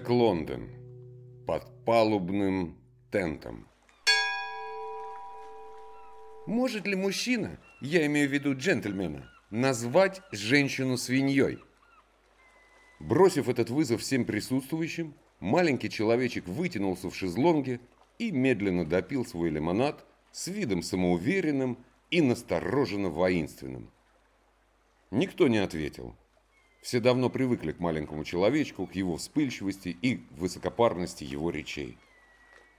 Джек Лондон. Под палубным тентом. Может ли мужчина, я имею в виду джентльмена, назвать женщину свиньей? Бросив этот вызов всем присутствующим, маленький человечек вытянулся в шезлонге и медленно допил свой лимонад с видом самоуверенным и настороженно воинственным. Никто не ответил. Все давно привыкли к маленькому человечку, к его вспыльчивости и высокопарности его речей.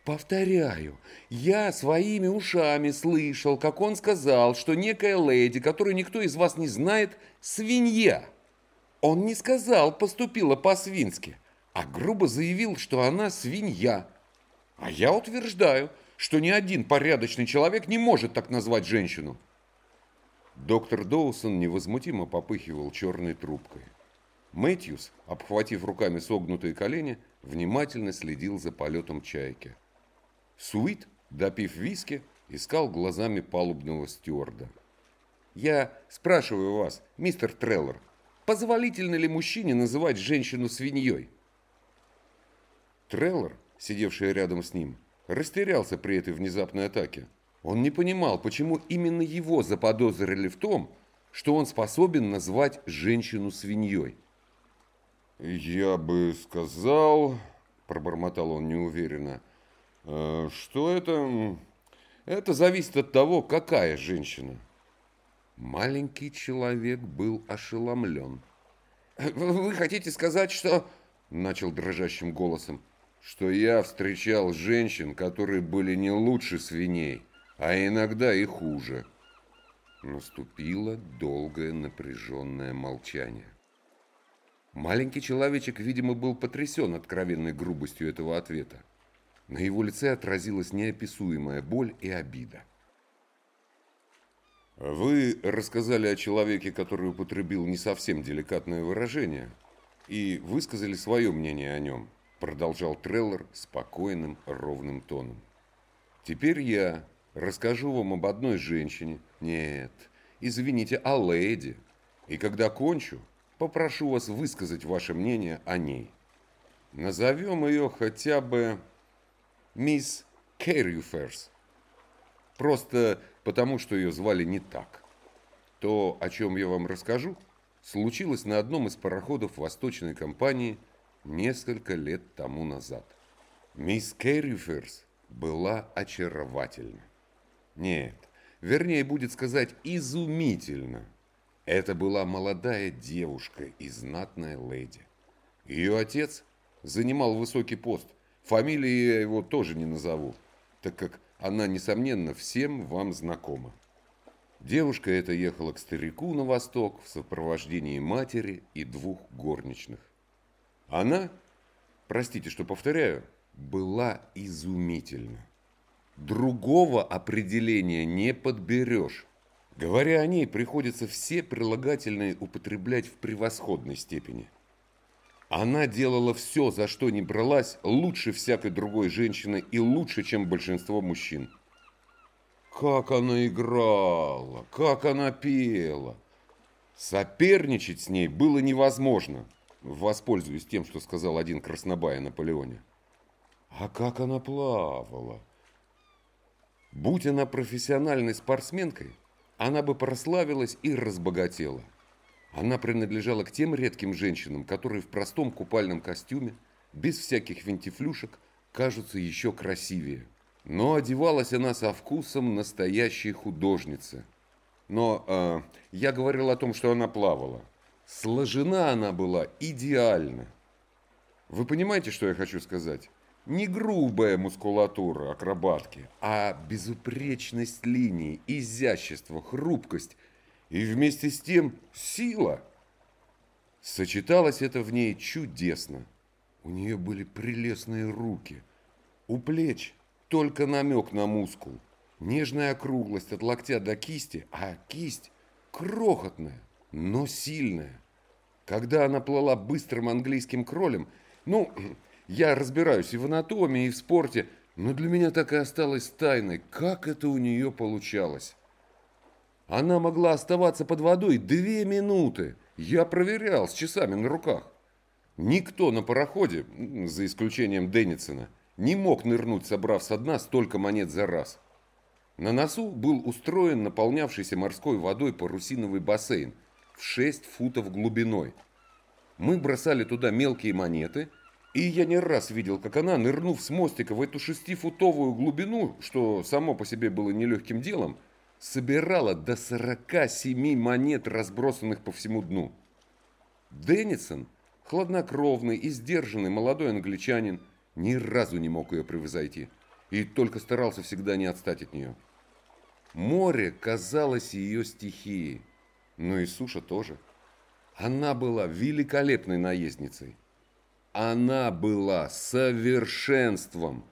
Повторяю, я своими ушами слышал, как он сказал, что некая леди, которую никто из вас не знает, свинья. Он не сказал «поступила по-свински», а грубо заявил, что она свинья. А я утверждаю, что ни один порядочный человек не может так назвать женщину. Доктор Доусон невозмутимо попыхивал черной трубкой. Мэтьюс, обхватив руками согнутые колени, внимательно следил за полетом чайки. Суит, допив виски, искал глазами палубного стюарда. «Я спрашиваю вас, мистер Треллор, позволительно ли мужчине называть женщину свиньей?» Треллор, сидевший рядом с ним, растерялся при этой внезапной атаке. Он не понимал, почему именно его заподозрили в том, что он способен назвать женщину свиньей. «Я бы сказал», – пробормотал он неуверенно, э, – «что это... это зависит от того, какая женщина». Маленький человек был ошеломлен. «Вы хотите сказать, что...» – начал дрожащим голосом что я встречал женщин, которые были не лучше свиней, а иногда и хуже. Наступило долгое напряженное молчание. Маленький человечек, видимо, был потрясен откровенной грубостью этого ответа. На его лице отразилась неописуемая боль и обида. Вы рассказали о человеке, который употребил не совсем деликатное выражение, и высказали свое мнение о нем – продолжал Треллор спокойным, ровным тоном. Теперь я расскажу вам об одной женщине. Нет, извините, о леди. И когда кончу, попрошу вас высказать ваше мнение о ней. Назовем ее хотя бы мисс Кэррюферс. Просто потому, что ее звали не так. То, о чем я вам расскажу, случилось на одном из пароходов восточной компании – несколько лет тому назад. Мисс Кэрриферс была очаровательна. Нет, вернее будет сказать изумительно. Это была молодая девушка и знатная леди. Ее отец занимал высокий пост. Фамилии я его тоже не назову, так как она, несомненно, всем вам знакома. Девушка эта ехала к старику на восток в сопровождении матери и двух горничных. Она, простите, что повторяю, была изумительна. Другого определения не подберешь. Говоря о ней, приходится все прилагательные употреблять в превосходной степени. Она делала все, за что не бралась, лучше всякой другой женщины и лучше, чем большинство мужчин. Как она играла, как она пела. Соперничать с ней было невозможно – Воспользуюсь тем, что сказал один краснобай о Наполеоне. А как она плавала! Будь она профессиональной спортсменкой, она бы прославилась и разбогатела. Она принадлежала к тем редким женщинам, которые в простом купальном костюме, без всяких винтифлюшек, кажутся еще красивее. Но одевалась она со вкусом настоящей художницы. Но э, я говорил о том, что она плавала. Сложена она была идеально. Вы понимаете, что я хочу сказать? Не грубая мускулатура акробатки, а безупречность линий, изящество, хрупкость и вместе с тем сила. Сочеталось это в ней чудесно. У нее были прелестные руки. У плеч только намек на мускул. Нежная округлость от локтя до кисти, а кисть крохотная, но сильная. Когда она плыла быстрым английским кролем, ну, я разбираюсь и в анатомии, и в спорте, но для меня так и осталось тайной, как это у нее получалось. Она могла оставаться под водой две минуты. Я проверял с часами на руках. Никто на пароходе, за исключением Деннисона, не мог нырнуть, собрав со дна столько монет за раз. На носу был устроен наполнявшийся морской водой парусиновый бассейн в 6 футов глубиной. Мы бросали туда мелкие монеты, и я не раз видел, как она, нырнув с мостика в эту шестифутовую глубину, что само по себе было нелегким делом, собирала до 47 монет, разбросанных по всему дну. Деннисон, хладнокровный и сдержанный молодой англичанин, ни разу не мог ее превзойти и только старался всегда не отстать от нее. Море казалось ее стихией, но и суша тоже. Она была великолепной наездницей. Она была совершенством.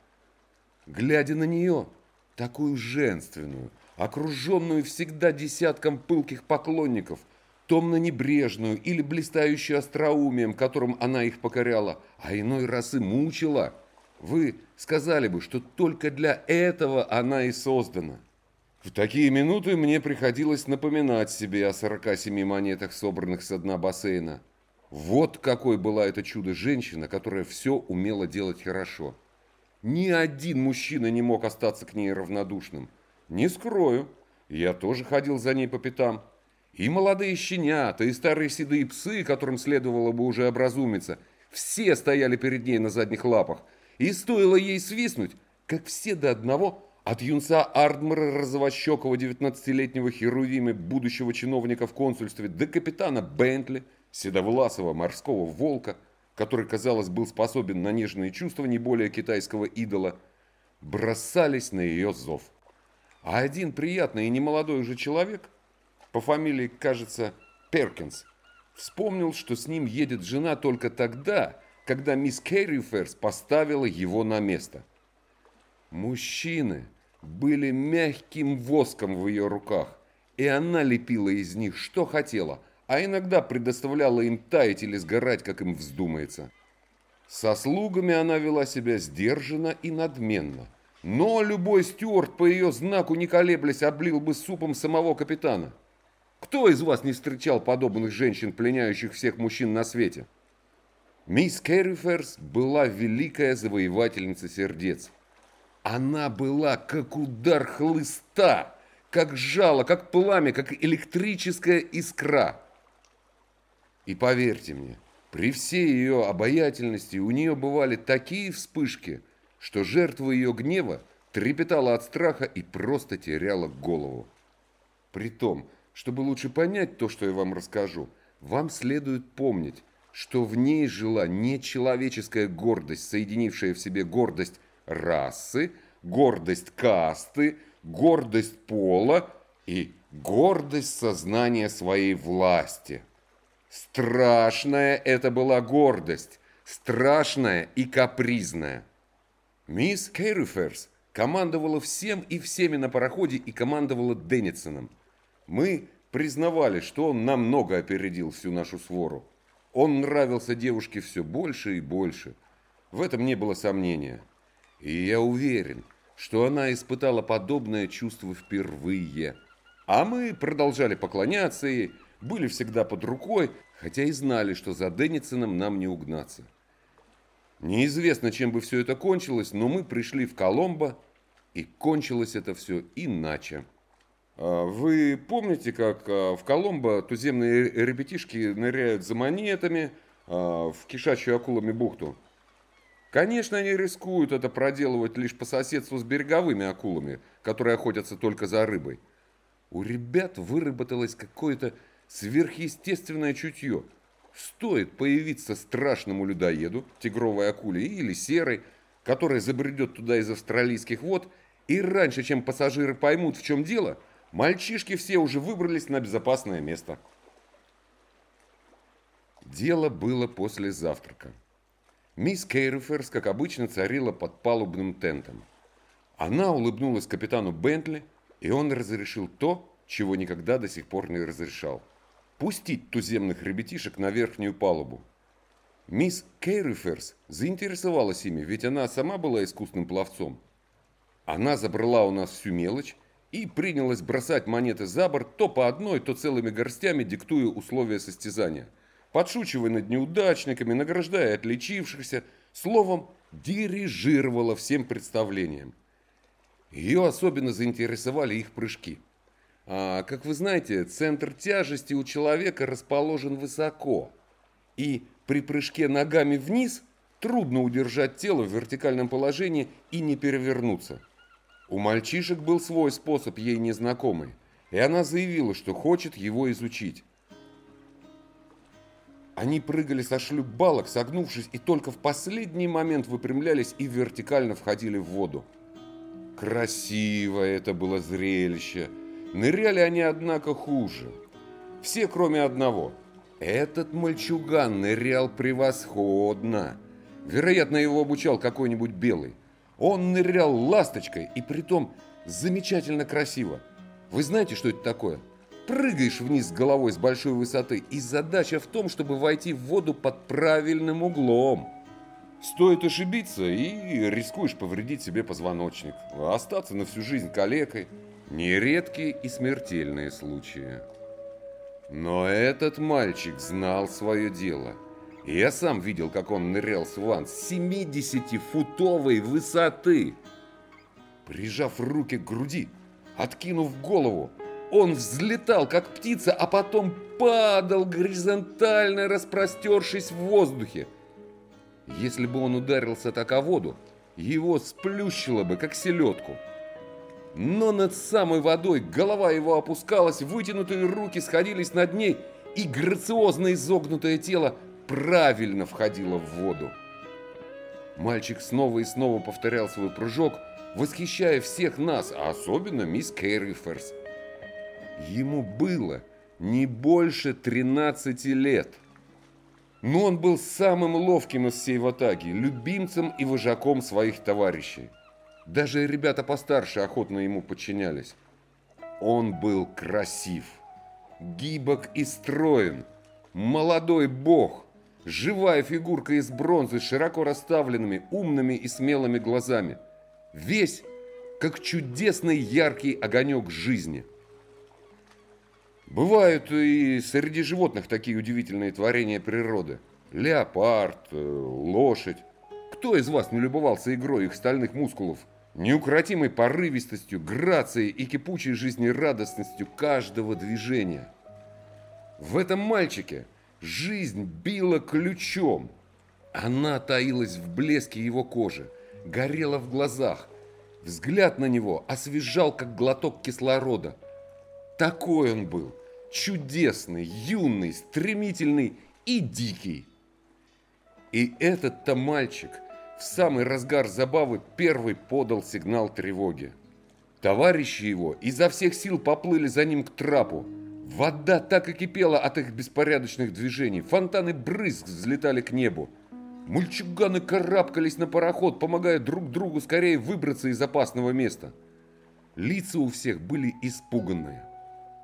Глядя на нее, такую женственную, окруженную всегда десятком пылких поклонников, томно-небрежную или блистающую остроумием, которым она их покоряла, а иной раз и мучила, вы сказали бы, что только для этого она и создана. В такие минуты мне приходилось напоминать себе о 47 монетах, собранных со дна бассейна. Вот какой была эта чудо-женщина, которая все умела делать хорошо. Ни один мужчина не мог остаться к ней равнодушным. Не скрою, я тоже ходил за ней по пятам. И молодые щенята, и старые седые псы, которым следовало бы уже образумиться, все стояли перед ней на задних лапах. И стоило ей свистнуть, как все до одного от юнца Ардмара Розовощекова, 19-летнего херувима, будущего чиновника в консульстве, до капитана Бентли, седовласого морского волка, который, казалось, был способен на нежные чувства не более китайского идола, бросались на ее зов. А один приятный и немолодой уже человек, по фамилии, кажется, Перкинс, вспомнил, что с ним едет жена только тогда, когда мисс Керриферс поставила его на место. Мужчины были мягким воском в ее руках, и она лепила из них что хотела, а иногда предоставляла им таять или сгорать, как им вздумается. Со слугами она вела себя сдержанно и надменно, но любой стюарт по ее знаку не колеблясь облил бы супом самого капитана. Кто из вас не встречал подобных женщин, пленяющих всех мужчин на свете? Мисс Керриферс была великая завоевательница сердец. Она была как удар хлыста, как жало, как пламя, как электрическая искра. И поверьте мне, при всей ее обаятельности у нее бывали такие вспышки, что жертва ее гнева трепетала от страха и просто теряла голову. Притом, чтобы лучше понять то, что я вам расскажу, вам следует помнить, что в ней жила нечеловеческая гордость, соединившая в себе гордость расы, гордость касты, гордость пола и гордость сознания своей власти. Страшная это была гордость, страшная и капризная. Мисс Керриферс командовала всем и всеми на пароходе и командовала Деннисоном. Мы признавали, что он намного опередил всю нашу свору. Он нравился девушке все больше и больше. В этом не было сомнения. И я уверен, что она испытала подобное чувство впервые. А мы продолжали поклоняться ей, были всегда под рукой, хотя и знали, что за Денниценом нам не угнаться. Неизвестно, чем бы все это кончилось, но мы пришли в Коломбо, и кончилось это все иначе. А вы помните, как а, в Коломбо туземные ребятишки ныряют за монетами а, в кишачью акулами бухту? Конечно, они рискуют это проделывать лишь по соседству с береговыми акулами, которые охотятся только за рыбой. У ребят выработалось какое-то сверхъестественное чутье. Стоит появиться страшному людоеду, тигровой акуле или серой, которая забредет туда из австралийских вод, и раньше, чем пассажиры поймут, в чем дело, мальчишки все уже выбрались на безопасное место. Дело было после завтрака. Мисс Кейриферс, как обычно, царила под палубным тентом. Она улыбнулась капитану Бентли, и он разрешил то, чего никогда до сих пор не разрешал. Пустить туземных ребятишек на верхнюю палубу. Мисс Кейриферс заинтересовалась ими, ведь она сама была искусным пловцом. Она забрала у нас всю мелочь и принялась бросать монеты за борт то по одной, то целыми горстями, диктуя условия состязания. подшучивая над неудачниками, награждая отличившихся, словом, дирижировала всем представлением. Ее особенно заинтересовали их прыжки. А, как вы знаете, центр тяжести у человека расположен высоко, и при прыжке ногами вниз трудно удержать тело в вертикальном положении и не перевернуться. У мальчишек был свой способ, ей незнакомый, и она заявила, что хочет его изучить. Они прыгали со шлюп-балок, согнувшись, и только в последний момент выпрямлялись и вертикально входили в воду. Красивое это было зрелище. Ныряли они, однако, хуже. Все, кроме одного. Этот мальчуган нырял превосходно. Вероятно, его обучал какой-нибудь белый. Он нырял ласточкой, и притом замечательно красиво. Вы знаете, что это такое? Прыгаешь вниз головой с большой высоты, и задача в том, чтобы войти в воду под правильным углом. Стоит ошибиться, и рискуешь повредить себе позвоночник, остаться на всю жизнь калекой. Нередкие и смертельные случаи. Но этот мальчик знал свое дело – я сам видел, как он нырял с ван с 70-футовой высоты. Прижав руки к груди, откинув голову, он взлетал, как птица, а потом падал, горизонтально распростершись в воздухе. Если бы он ударился так о воду, его сплющило бы, как селедку. Но над самой водой голова его опускалась, вытянутые руки сходились над ней, и грациозно изогнутое тело правильно входила в воду. Мальчик снова и снова повторял свой прыжок, восхищая всех нас, а особенно мисс Кэрри Ферс. Ему было не больше 13 лет. Но он был самым ловким из всей ватаги, любимцем и вожаком своих товарищей. Даже ребята постарше охотно ему подчинялись. Он был красив, гибок и строен, молодой бог – Живая фигурка из бронзы широко расставленными, умными и смелыми глазами. Весь, как чудесный яркий огонек жизни. Бывают и среди животных такие удивительные творения природы. Леопард, э, лошадь. Кто из вас не любовался игрой их стальных мускулов? Неукротимой порывистостью, грацией и кипучей жизнерадостностью каждого движения. В этом мальчике – Жизнь била ключом. Она таилась в блеске его кожи, горела в глазах. Взгляд на него освежал, как глоток кислорода. Такой он был, чудесный, юный, стремительный и дикий. И этот-то мальчик в самый разгар забавы первый подал сигнал тревоги. Товарищи его изо всех сил поплыли за ним к трапу, Вода так и кипела от их беспорядочных движений. Фонтаны брызг взлетали к небу. Мульчуганы карабкались на пароход, помогая друг другу скорее выбраться из опасного места. Лица у всех были испуганные.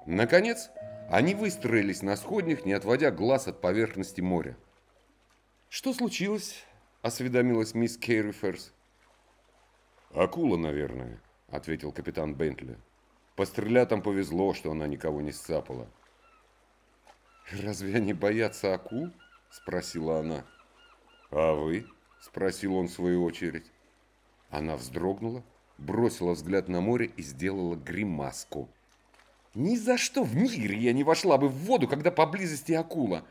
Наконец, они выстроились на сходнях, не отводя глаз от поверхности моря. «Что случилось?» – осведомилась мисс Кейриферс. «Акула, наверное», – ответил капитан Бентли. Пострелятам повезло, что она никого не сцапала. «Разве они боятся акул?» – спросила она. «А вы?» – спросил он в свою очередь. Она вздрогнула, бросила взгляд на море и сделала гримаску. «Ни за что в мире я не вошла бы в воду, когда поблизости акула!»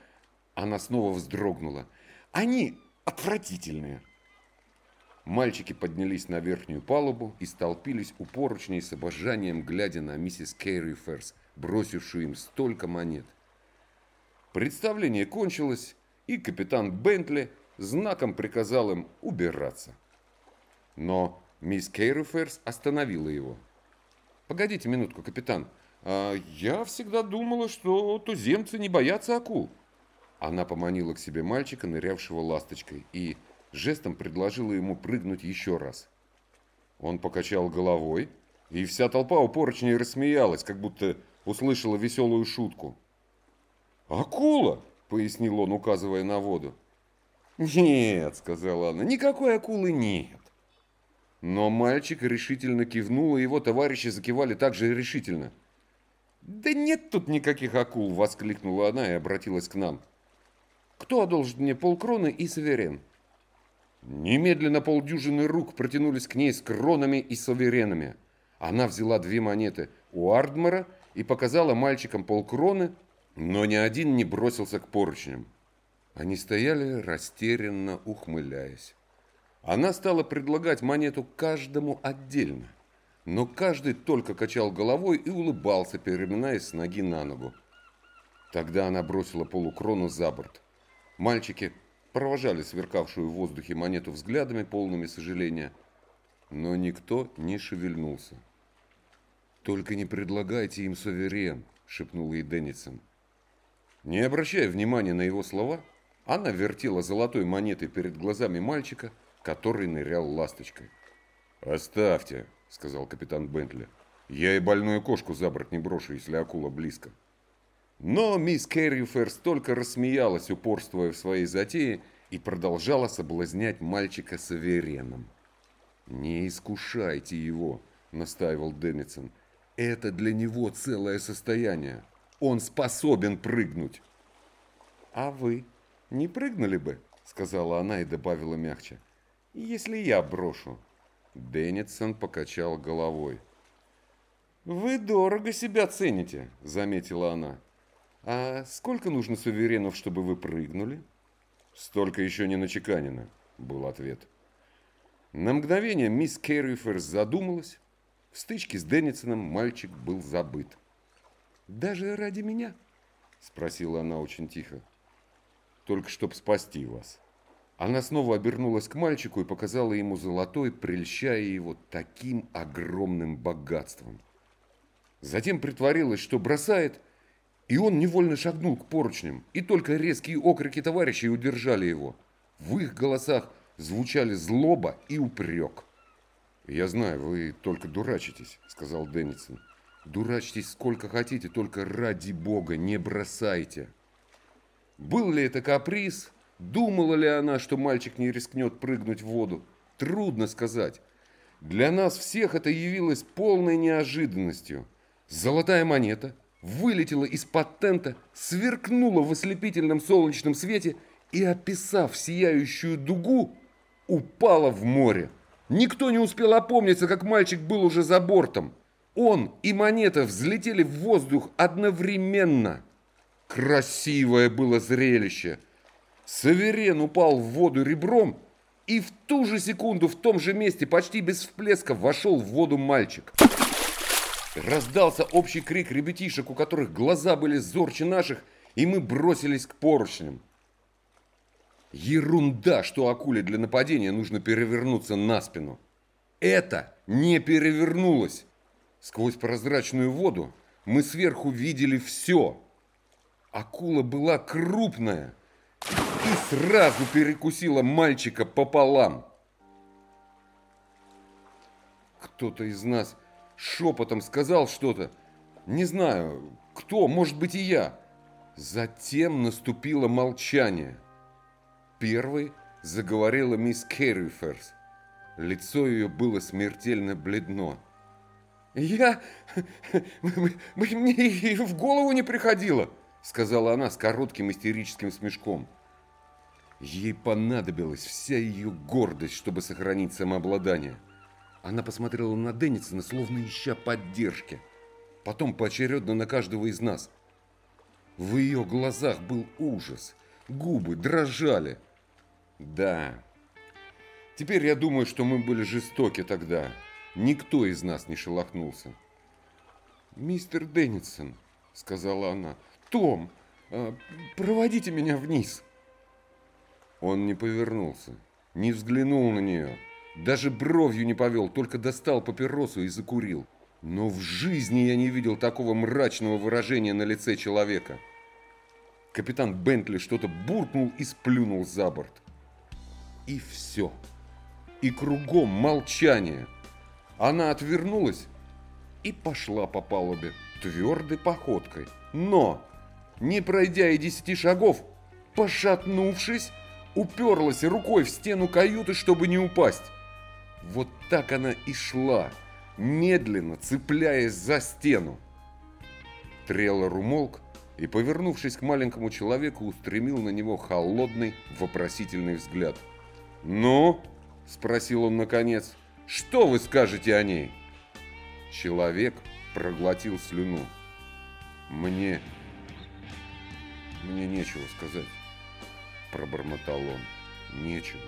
Она снова вздрогнула. «Они отвратительные!» Мальчики поднялись на верхнюю палубу и столпились у поручней с обожанием, глядя на миссис Кейри Ферс, бросившую им столько монет. Представление кончилось, и капитан Бентли знаком приказал им убираться. Но мисс Кейри Ферс остановила его. «Погодите минутку, капитан. А я всегда думала, что туземцы не боятся акул». Она поманила к себе мальчика, нырявшего ласточкой, и жестом предложила ему прыгнуть еще раз. Он покачал головой, и вся толпа у поручней рассмеялась, как будто услышала веселую шутку. «Акула!» – пояснил он, указывая на воду. «Нет», – сказала она, – «никакой акулы нет». Но мальчик решительно кивнул, и его товарищи закивали так же решительно. «Да нет тут никаких акул!» – воскликнула она и обратилась к нам. Кто одолжит мне полкроны и суверен?» Немедленно полдюжины рук протянулись к ней с кронами и суверенами. Она взяла две монеты у Ардмара и показала мальчикам полкроны, но ни один не бросился к поручням. Они стояли, растерянно ухмыляясь. Она стала предлагать монету каждому отдельно, но каждый только качал головой и улыбался, переминаясь с ноги на ногу. Тогда она бросила полукрону за борт. Мальчики провожали сверкавшую в воздухе монету взглядами, полными сожаления, но никто не шевельнулся. «Только не предлагайте им суверен», — шепнул ей Деннисон. Не обращая внимания на его слова, она вертела золотой монетой перед глазами мальчика, который нырял ласточкой. «Оставьте», — сказал капитан Бентли. «Я и больную кошку за борт не брошу, если акула близко». Но мисс Кэрриферс только рассмеялась, упорствуя в своей затее, и продолжала соблазнять мальчика сувереном. «Не искушайте его», — настаивал Деннисон. «Это для него целое состояние. Он способен прыгнуть». «А вы?» «Не прыгнули бы», — сказала она и добавила мягче. «Если я брошу». Деннитсон покачал головой. «Вы дорого себя цените», — заметила она. «А сколько нужно суверенов, чтобы вы прыгнули?» «Столько еще не начеканено», — был ответ. На мгновение мисс Керрифер задумалась. В стычке с Деннисоном мальчик был забыт. «Даже ради меня?» — спросила она очень тихо только чтобы спасти вас». Она снова обернулась к мальчику и показала ему золотой, прельщая его таким огромным богатством. Затем притворилась, что бросает, и он невольно шагнул к поручням, и только резкие окрики товарищей удержали его. В их голосах звучали злоба и упрек. «Я знаю, вы только дурачитесь», — сказал Деннисон. «Дурачьтесь сколько хотите, только ради бога не бросайте». Был ли это каприз? Думала ли она, что мальчик не рискнет прыгнуть в воду? Трудно сказать. Для нас всех это явилось полной неожиданностью. Золотая монета вылетела из-под тента, сверкнула в ослепительном солнечном свете и, описав сияющую дугу, упала в море. Никто не успел опомниться, как мальчик был уже за бортом. Он и монета взлетели в воздух одновременно – Красивое было зрелище. Саверен упал в воду ребром, и в ту же секунду в том же месте, почти без всплеска, вошел в воду мальчик. Раздался общий крик ребятишек, у которых глаза были зорче наших, и мы бросились к поручням. Ерунда, что акуле для нападения нужно перевернуться на спину. Это не перевернулось. Сквозь прозрачную воду мы сверху видели все – Акула была крупная и сразу перекусила мальчика пополам. Кто-то из нас шепотом сказал что-то. Не знаю, кто, может быть и я. Затем наступило молчание. Первой заговорила мисс Керриферс. Лицо ее было смертельно бледно. «Я... Мне и в голову не приходило!» сказала она с коротким истерическим смешком. Ей понадобилась вся ее гордость, чтобы сохранить самообладание. Она посмотрела на Деннисона, словно ища поддержки. Потом поочередно на каждого из нас. В ее глазах был ужас. Губы дрожали. Да. Теперь я думаю, что мы были жестоки тогда. Никто из нас не шелохнулся. «Мистер Деннисон», — сказала она, том, э, проводите меня вниз. Он не повернулся, не взглянул на нее, даже бровью не повел, только достал папиросу и закурил. Но в жизни я не видел такого мрачного выражения на лице человека. Капитан Бентли что-то буркнул и сплюнул за борт. И все. И кругом молчание. Она отвернулась и пошла по палубе твердой походкой. Но не пройдя и десяти шагов, пошатнувшись, уперлась рукой в стену каюты, чтобы не упасть. Вот так она и шла, медленно цепляясь за стену. Треллор умолк и, повернувшись к маленькому человеку, устремил на него холодный, вопросительный взгляд. «Ну?» – спросил он наконец. «Что вы скажете о ней?» Человек проглотил слюну. «Мне... мне нечего сказать», – пробормотал он. «Нечего».